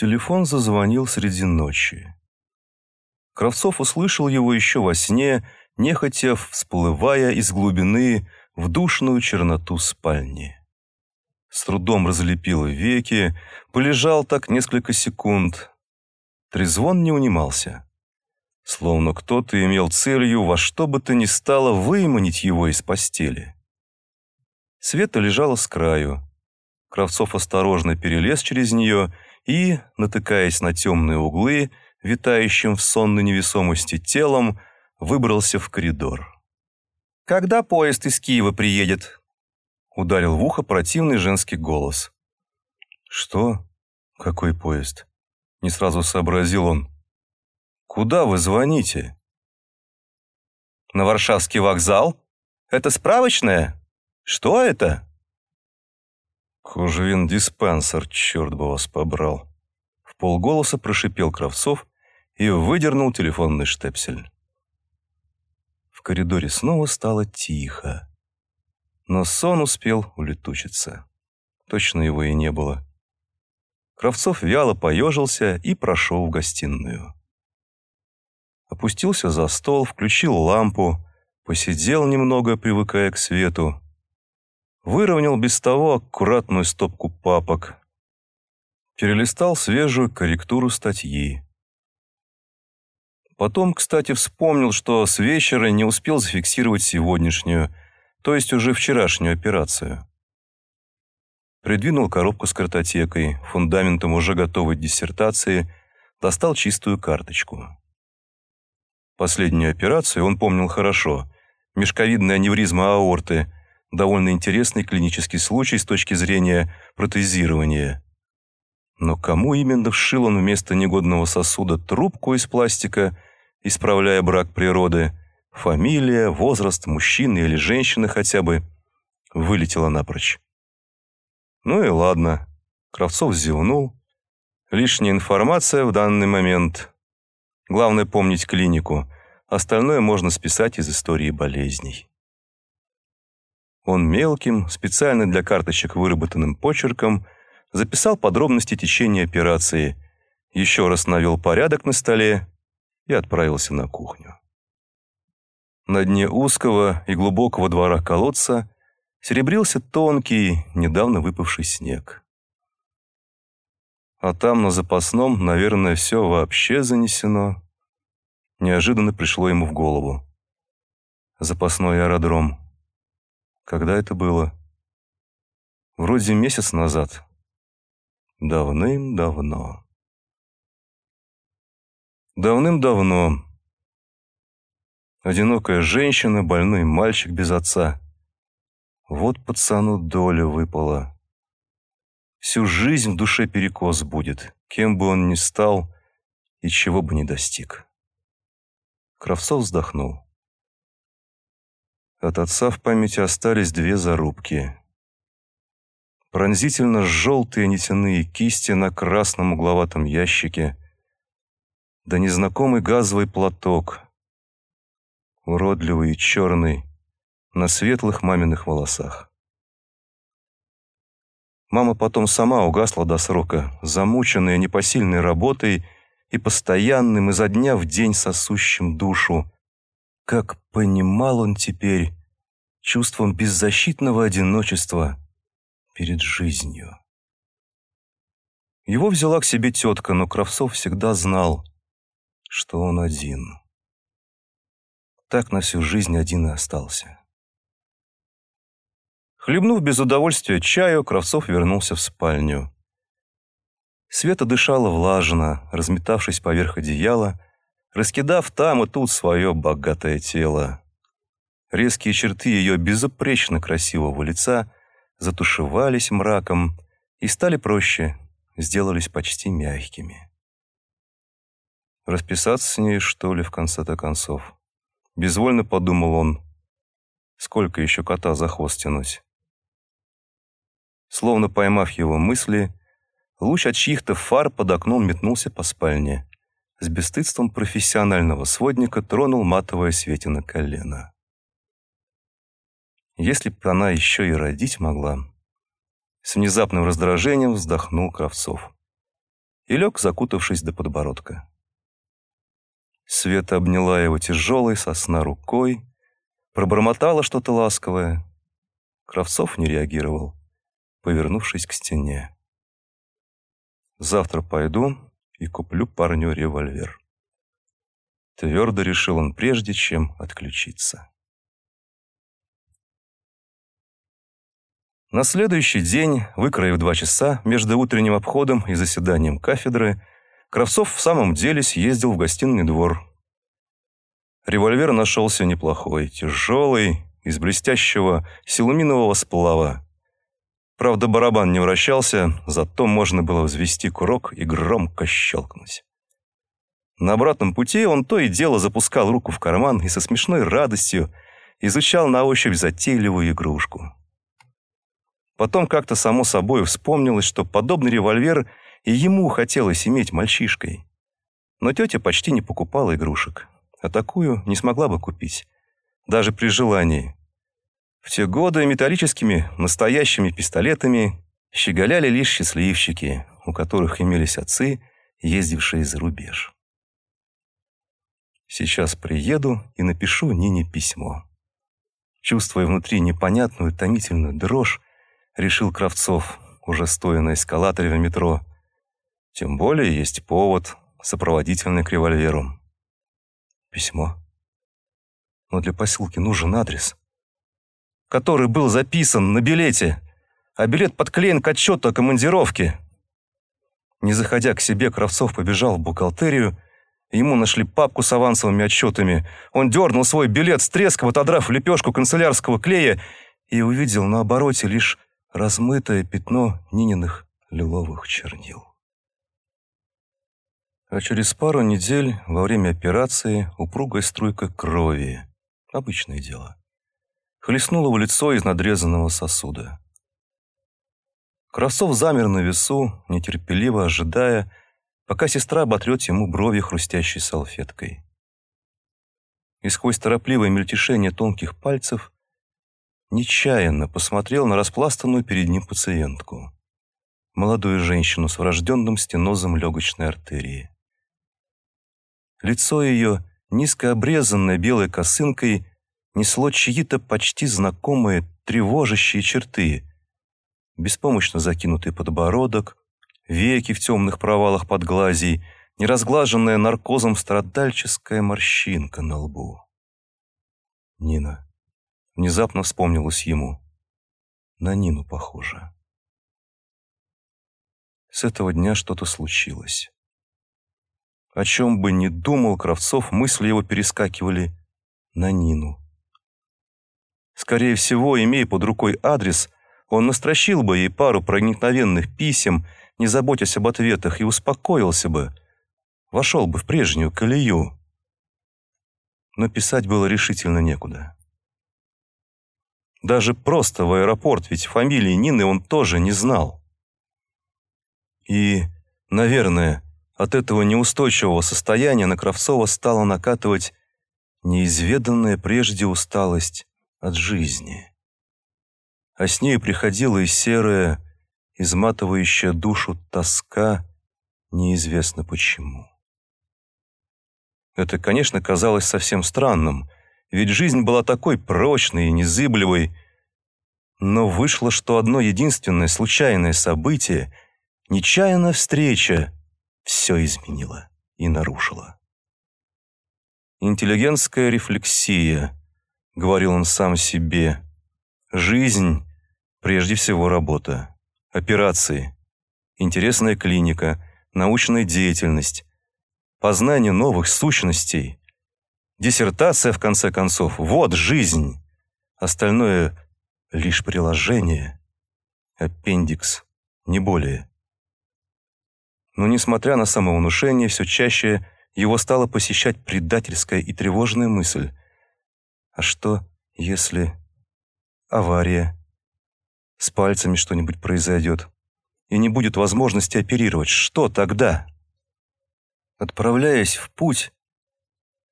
Телефон зазвонил среди ночи. Кравцов услышал его еще во сне, нехотя всплывая из глубины в душную черноту спальни. С трудом разлепил веки, полежал так несколько секунд. Трезвон не унимался. Словно кто-то имел целью во что бы то ни стало выманить его из постели. Света лежала с краю. Кравцов осторожно перелез через нее и, натыкаясь на темные углы, витающим в сонной невесомости телом, выбрался в коридор. «Когда поезд из Киева приедет?» Ударил в ухо противный женский голос. «Что? Какой поезд?» Не сразу сообразил он. «Куда вы звоните?» «На Варшавский вокзал? Это справочная? Что это?» «Кожевин диспенсер, черт бы вас побрал!» В полголоса прошипел Кравцов и выдернул телефонный штепсель. В коридоре снова стало тихо. Но сон успел улетучиться. Точно его и не было. Кравцов вяло поежился и прошел в гостиную. Опустился за стол, включил лампу, посидел немного, привыкая к свету, выровнял без того аккуратную стопку папок, перелистал свежую корректуру статьи. Потом, кстати, вспомнил, что с вечера не успел зафиксировать сегодняшнюю, то есть уже вчерашнюю операцию. Придвинул коробку с картотекой, фундаментом уже готовой диссертации, достал чистую карточку. Последнюю операцию он помнил хорошо. Мешковидная аневризма аорты – довольно интересный клинический случай с точки зрения протезирования. Но кому именно вшил он вместо негодного сосуда трубку из пластика, исправляя брак природы, фамилия, возраст мужчины или женщины хотя бы, вылетела напрочь. Ну и ладно, Кравцов зевнул. Лишняя информация в данный момент. Главное помнить клинику, остальное можно списать из истории болезней. Он мелким, специально для карточек выработанным почерком, записал подробности течения операции, еще раз навел порядок на столе и отправился на кухню. На дне узкого и глубокого двора колодца серебрился тонкий, недавно выпавший снег. А там на запасном, наверное, все вообще занесено. Неожиданно пришло ему в голову. Запасной аэродром. Когда это было? Вроде месяц назад. Давным-давно. Давным-давно. Одинокая женщина, больной мальчик без отца. Вот пацану доля выпала. Всю жизнь в душе перекос будет, кем бы он ни стал и чего бы ни достиг. Кравцов вздохнул. От отца в памяти остались две зарубки. Пронзительно желтые нитяные кисти на красном угловатом ящике, да незнакомый газовый платок, уродливый и черный, на светлых маминых волосах. Мама потом сама угасла до срока, замученная непосильной работой и постоянным изо дня в день сосущим душу как понимал он теперь чувством беззащитного одиночества перед жизнью. Его взяла к себе тетка, но Кравцов всегда знал, что он один. Так на всю жизнь один и остался. Хлебнув без удовольствия чаю, Кравцов вернулся в спальню. Света дышала влажно, разметавшись поверх одеяла, раскидав там и тут свое богатое тело. Резкие черты ее безупречно красивого лица затушевались мраком и стали проще, сделались почти мягкими. Расписаться с ней, что ли, в конце-то концов? Безвольно подумал он. Сколько еще кота за хвост тянуть? Словно поймав его мысли, луч от чьих-то фар под окном метнулся по спальне с бесстыдством профессионального сводника тронул матовое Светина колено. Если б она еще и родить могла, с внезапным раздражением вздохнул Кравцов. и лег, закутавшись до подбородка. Света обняла его тяжелой сосна рукой, пробормотала что-то ласковое. Кравцов не реагировал, повернувшись к стене. «Завтра пойду и куплю парню револьвер». Твердо решил он прежде, чем отключиться. На следующий день, выкроив два часа между утренним обходом и заседанием кафедры, Кравцов в самом деле съездил в гостиный двор. Револьвер нашелся неплохой, тяжелый, из блестящего силуминового сплава. Правда, барабан не вращался, зато можно было взвести курок и громко щелкнуть. На обратном пути он то и дело запускал руку в карман и со смешной радостью изучал на ощупь затейливую игрушку. Потом как-то само собой вспомнилось, что подобный револьвер и ему хотелось иметь мальчишкой. Но тетя почти не покупала игрушек, а такую не смогла бы купить, даже при желании. В те годы металлическими настоящими пистолетами щеголяли лишь счастливчики, у которых имелись отцы, ездившие за рубеж. Сейчас приеду и напишу Нине письмо. Чувствуя внутри непонятную томительную дрожь, решил Кравцов, уже стоя на эскалаторе в метро. Тем более есть повод, сопроводительный к револьверу. Письмо. Но для посылки нужен адрес, который был записан на билете, а билет подклеен к отчету о командировке. Не заходя к себе, Кравцов побежал в бухгалтерию, Ему нашли папку с авансовыми отчетами. Он дернул свой билет с треском, отодрав лепешку канцелярского клея, и увидел на обороте лишь размытое пятно Нининых лиловых чернил. А через пару недель во время операции упругая струйка крови, обычное дело, хлестнула в лицо из надрезанного сосуда. Кравцов замер на весу, нетерпеливо ожидая, пока сестра оботрет ему брови хрустящей салфеткой. И сквозь торопливое мельтешение тонких пальцев нечаянно посмотрел на распластанную перед ним пациентку, молодую женщину с врожденным стенозом легочной артерии. Лицо ее, низко обрезанное белой косынкой, несло чьи-то почти знакомые тревожащие черты, беспомощно закинутый подбородок, веки в темных провалах под глазей, неразглаженная наркозом страдальческая морщинка на лбу. Нина. Внезапно вспомнилась ему. На Нину похоже. С этого дня что-то случилось. О чем бы ни думал Кравцов, мысли его перескакивали на Нину. Скорее всего, имея под рукой адрес, он настрочил бы ей пару проникновенных писем не заботясь об ответах, и успокоился бы, вошел бы в прежнюю колею. Но писать было решительно некуда. Даже просто в аэропорт, ведь фамилии Нины он тоже не знал. И, наверное, от этого неустойчивого состояния на Кравцова стала накатывать неизведанная прежде усталость от жизни. А с ней приходила и серая, изматывающая душу тоска, неизвестно почему. Это, конечно, казалось совсем странным, ведь жизнь была такой прочной и незыблемой, но вышло, что одно единственное случайное событие, нечаянная встреча, все изменило и нарушило. «Интеллигентская рефлексия», — говорил он сам себе, — «жизнь, прежде всего работа» операции, интересная клиника, научная деятельность, познание новых сущностей, диссертация, в конце концов, вот жизнь. Остальное — лишь приложение, аппендикс, не более. Но, несмотря на самовнушение, все чаще его стала посещать предательская и тревожная мысль. А что, если авария, с пальцами что-нибудь произойдет, и не будет возможности оперировать. Что тогда? Отправляясь в путь,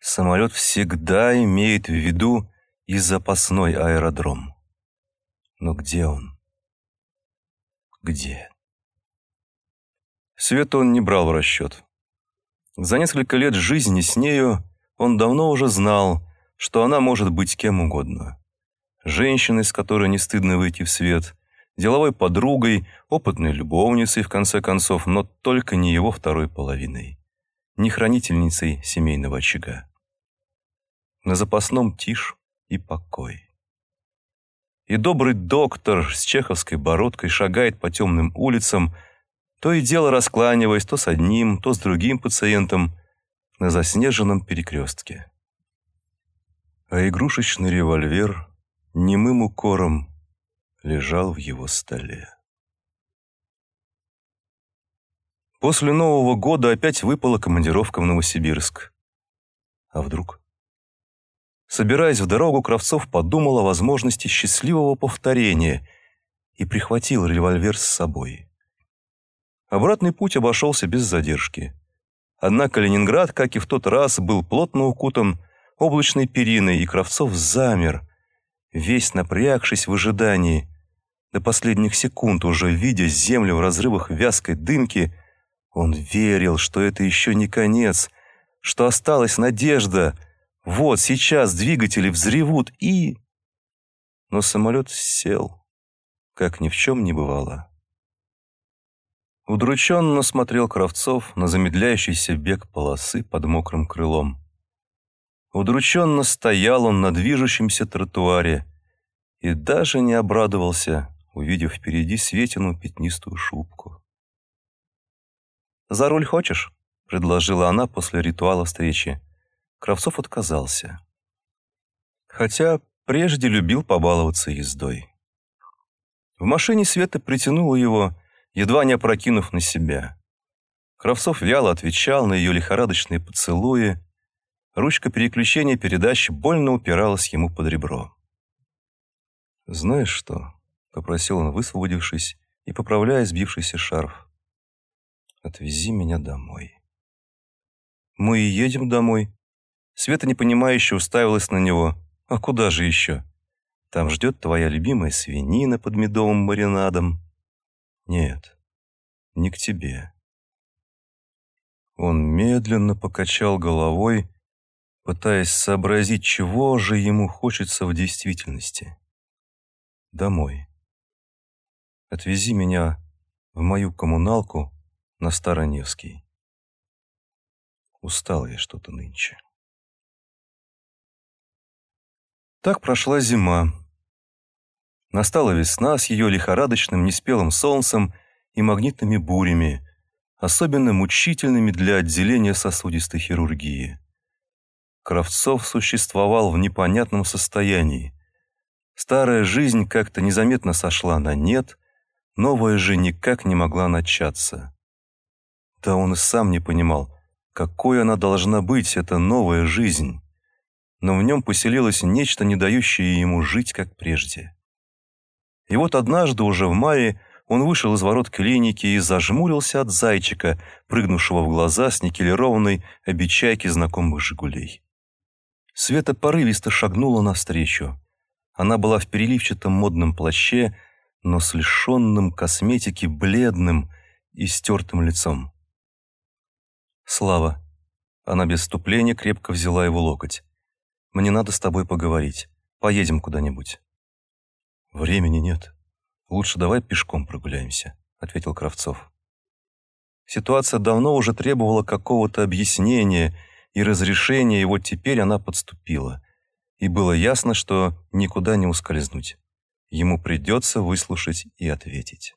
самолет всегда имеет в виду и запасной аэродром. Но где он? Где? Свету он не брал в расчет. За несколько лет жизни с нею он давно уже знал, что она может быть кем угодно. Женщиной, с которой не стыдно выйти в свет, деловой подругой, опытной любовницей, в конце концов, но только не его второй половиной, не хранительницей семейного очага. На запасном тишь и покой. И добрый доктор с чеховской бородкой шагает по темным улицам, то и дело раскланиваясь то с одним, то с другим пациентом на заснеженном перекрестке. А игрушечный револьвер немым укором лежал в его столе. После Нового года опять выпала командировка в Новосибирск. А вдруг? Собираясь в дорогу, Кравцов подумал о возможности счастливого повторения и прихватил револьвер с собой. Обратный путь обошелся без задержки. Однако Ленинград, как и в тот раз, был плотно укутан облачной периной, и Кравцов замер, весь напрягшись в ожидании. До последних секунд, уже видя землю в разрывах вязкой дымки, он верил, что это еще не конец, что осталась надежда. Вот сейчас двигатели взревут и... Но самолет сел, как ни в чем не бывало. Удрученно смотрел Кравцов на замедляющийся бег полосы под мокрым крылом. Удрученно стоял он на движущемся тротуаре и даже не обрадовался, увидев впереди Светину пятнистую шубку. «За руль хочешь?» — предложила она после ритуала встречи. Кравцов отказался. Хотя прежде любил побаловаться ездой. В машине Света притянула его, едва не опрокинув на себя. Кравцов вяло отвечал на ее лихорадочные поцелуи. Ручка переключения передач больно упиралась ему под ребро. «Знаешь что?» — попросил он, высвободившись и поправляя сбившийся шарф. Отвези меня домой. Мы и едем домой. Света непонимающе уставилась на него. А куда же еще? Там ждет твоя любимая свинина под медовым маринадом. Нет, не к тебе. Он медленно покачал головой, пытаясь сообразить, чего же ему хочется в действительности. Домой. Отвези меня в мою коммуналку на Староневский. Устал я что-то нынче. Так прошла зима. Настала весна с ее лихорадочным неспелым солнцем и магнитными бурями, особенно мучительными для отделения сосудистой хирургии. Кравцов существовал в непонятном состоянии. Старая жизнь как-то незаметно сошла на нет, новая же никак не могла начаться. Да он и сам не понимал, какой она должна быть, эта новая жизнь. Но в нем поселилось нечто, не дающее ему жить, как прежде. И вот однажды, уже в мае, он вышел из ворот клиники и зажмурился от зайчика, прыгнувшего в глаза с никелированной обечайки знакомых «Жигулей». Света порывисто шагнула навстречу. Она была в переливчатом модном плаще, но с лишенным косметики бледным и стертым лицом. «Слава». Она без вступления крепко взяла его локоть. «Мне надо с тобой поговорить. Поедем куда-нибудь». «Времени нет. Лучше давай пешком прогуляемся», — ответил Кравцов. Ситуация давно уже требовала какого-то объяснения и разрешения, и вот теперь она подступила. И было ясно, что никуда не ускользнуть. Ему придется выслушать и ответить.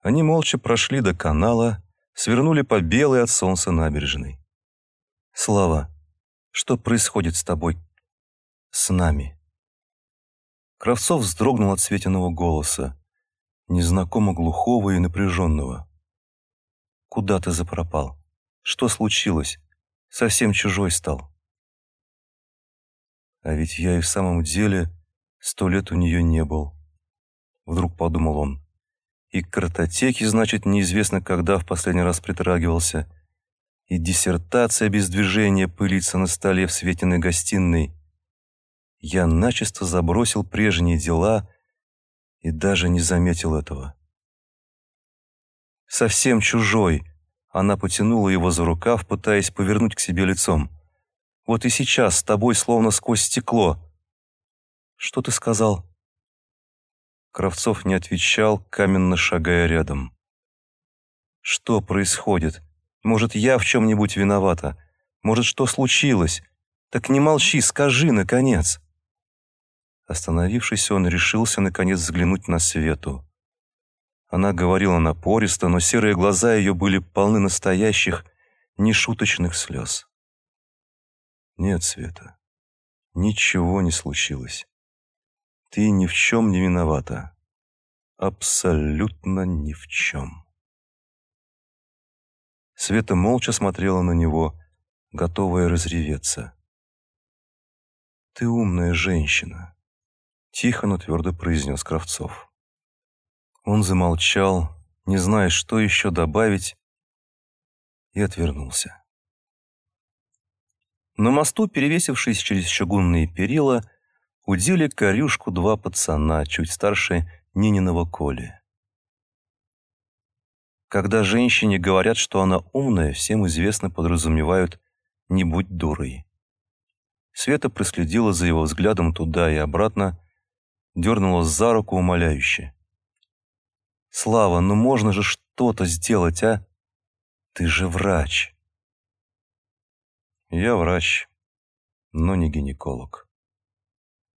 Они молча прошли до канала, свернули по белой от солнца набережной. «Слава, что происходит с тобой? С нами?» Кравцов вздрогнул от Светиного голоса, незнакомо глухого и напряженного. «Куда ты запропал? Что случилось? Совсем чужой стал». «А ведь я и в самом деле сто лет у нее не был», — вдруг подумал он. И к картотеке, значит, неизвестно, когда в последний раз притрагивался. И диссертация без движения пылится на столе в Светиной гостиной. Я начисто забросил прежние дела и даже не заметил этого. совсем чужой. Она потянула его за рукав, пытаясь повернуть к себе лицом. Вот и сейчас с тобой словно сквозь стекло. Что ты сказал? Кравцов не отвечал, каменно шагая рядом. Что происходит? Может, я в чем-нибудь виновата? Может, что случилось? Так не молчи, скажи, наконец. Остановившись, он решился, наконец, взглянуть на Свету. Она говорила напористо, но серые глаза ее были полны настоящих, нешуточных слез. «Нет, Света, ничего не случилось. Ты ни в чем не виновата. Абсолютно ни в чем». Света молча смотрела на него, готовая разреветься. «Ты умная женщина», — тихо, но твердо произнес Кравцов. Он замолчал, не зная, что еще добавить, и отвернулся. На мосту, перевесившись через чугунные перила, удили корюшку два пацана, чуть старше Нининого Коли. Когда женщине говорят, что она умная, всем известно подразумевают «не будь дурой». Света проследила за его взглядом туда и обратно, дернулась за руку умоляюще. Слава, ну можно же что-то сделать, а? Ты же врач. Я врач, но не гинеколог.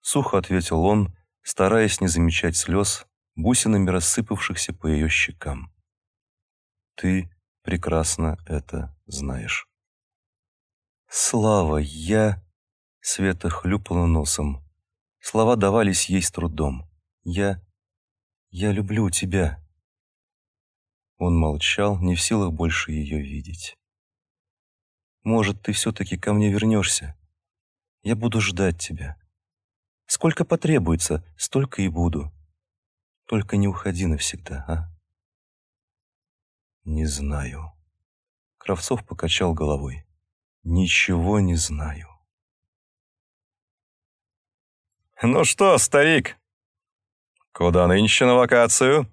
Сухо ответил он, стараясь не замечать слез, бусинами рассыпавшихся по ее щекам. Ты прекрасно это знаешь. Слава, я... Света хлюпала носом. Слова давались ей с трудом. Я... я люблю тебя. Он молчал, не в силах больше ее видеть. «Может, ты все-таки ко мне вернешься? Я буду ждать тебя. Сколько потребуется, столько и буду. Только не уходи навсегда, а?» «Не знаю». Кравцов покачал головой. «Ничего не знаю». «Ну что, старик, куда нынче на вакацию?»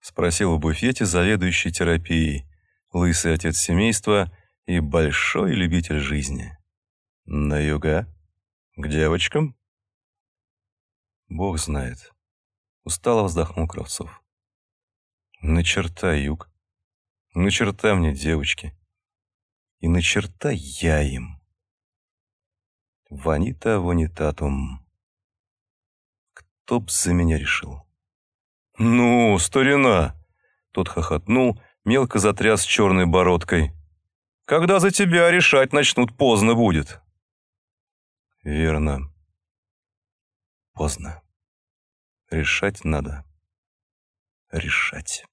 Спросил в буфете заведующий терапией, лысый отец семейства и большой любитель жизни. На юга? К девочкам? Бог знает. Устало вздохнул Кравцов. На черта юг. На черта мне девочки. И на черта я им. Ванита ванитатум. Кто б за меня решил? «Ну, старина!» Тот хохотнул, мелко затряс черной бородкой. «Когда за тебя решать начнут, поздно будет». «Верно. Поздно. Решать надо. Решать».